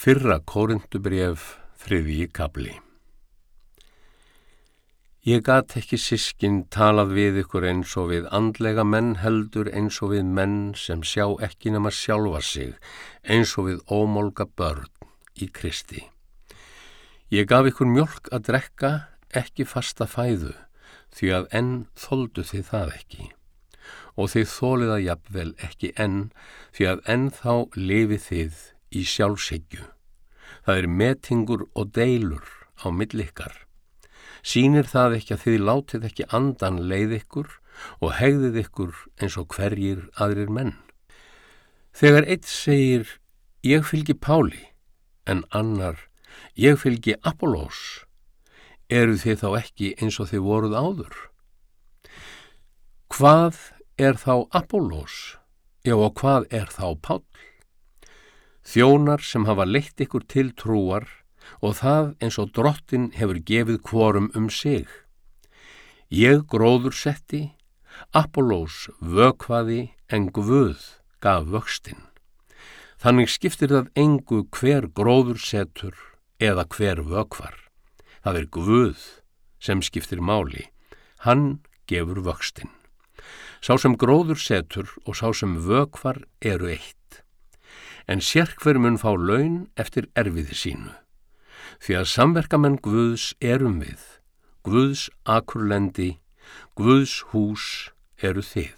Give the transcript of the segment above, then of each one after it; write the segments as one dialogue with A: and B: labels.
A: Fyrra kórundubref, þriðji kabli. Ég gat ekki sískin talað við ykkur eins og við andlega menn heldur eins og við menn sem sjá ekki nema sjálfa sig, eins og við ómolga börn í Kristi. Ég gaf ykkur mjölk að drekka, ekki fasta fæðu, því að enn þóldu þið það ekki. Og þið þólið að jafnvel ekki enn, því að enn þá lifið þið í sjálfshyggju. Það er metingur og deilur á millikkar. Sýnir það ekki að þið látið ekki andan leið ykkur og hegðið ykkur eins og hverjir aðrir menn. Þegar eitt segir ég fylgi Páli en annar ég fylgi Apollós, eru þið þá ekki eins og þið voruð áður? Hvað er þá Apollós? Já og hvað er þá Pál? Þjónar sem hafa leitt ykkur til trúar og það eins og drottin hefur gefið kvorum um sig. Ég gróður setti, Apollós vökvaði en Guð gaf vöxtin. Þannig skiptir það engu hver gróður setur eða hver vökvar. Það er Guð sem skiptir máli. Hann gefur vöxtin. Sá sem gróður setur og sá sem vökvar eru eitt en sérkver mun fá laun eftir erfiði sínu. Því að samverkamenn Guðs erum við, Guðs akurlendi, Guðs hús eru þið.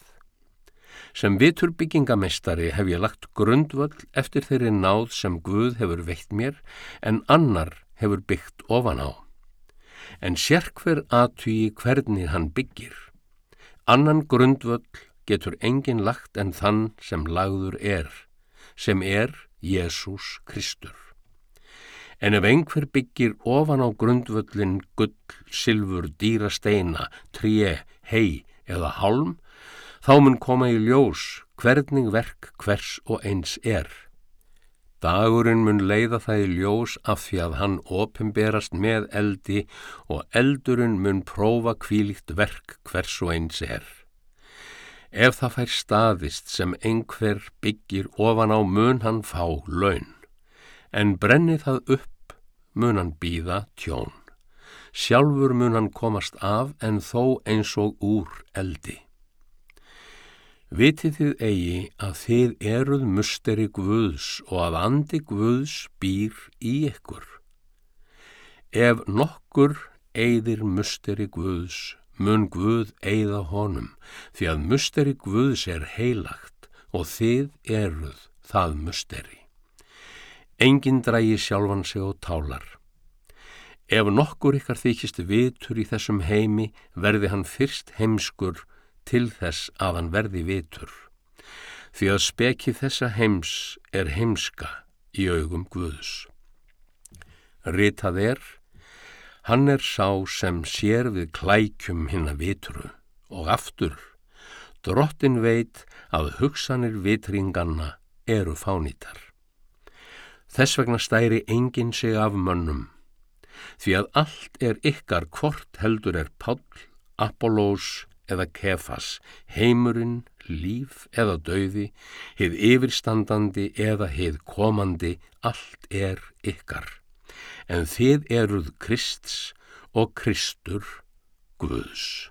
A: Sem vitur byggingamestari hef ég lagt grundvöld eftir þeirri náð sem Guð hefur veitt mér en annar hefur byggt ofan á. En sérkver aðtúi hvernig hann byggir. Annan grundvöld getur engin lagt en þann sem lagður er sem er Jésús Kristur. En ef einhver byggir ofan á grundvöllin gull, silfur, dýrasteina, tré, hei eða hálm, þá mun koma í ljós hvernig verk hvers og eins er. Dagurinn mun leiða það í ljós af því að hann opimberast með eldi og eldurinn mun prófa kvílikt verk hvers og eins er. Ef það fær staðist sem einhver byggir ofan á mun hann fá laun, en brenni það upp mun hann býða tjón. Sjálfur mun hann komast af en þó eins og úr eldi. Vitið þið eigi að þið eruð musteri Guðs og að andi Guðs býr í ykkur. Ef nokkur eigðir musteri Guðs mun Guð eigða honum, því að musteri Guðs er heilagt og þið eruð það musteri. Engin drægi sjálfan sig og tálar. Ef nokkur ykkar þykist vitur í þessum heimi, verði hann fyrst heimskur til þess að hann verði vitur. Því að speki þessa heims er heimska í augum Guðs. Ritað er, Hann er sá sem sér við klækjum hinn að vitru. Og aftur, drottin veit að hugsanir vitringanna eru fánýtar. Þess vegna stæri enginn sig af mönnum, því að allt er ykkar hvort heldur er Páll, Apollós eða Kefas, heimurinn, líf eða dauði, heið yfirstandandi eða heið komandi, allt er ykkar en þið eruð Krists og Kristur Guðs.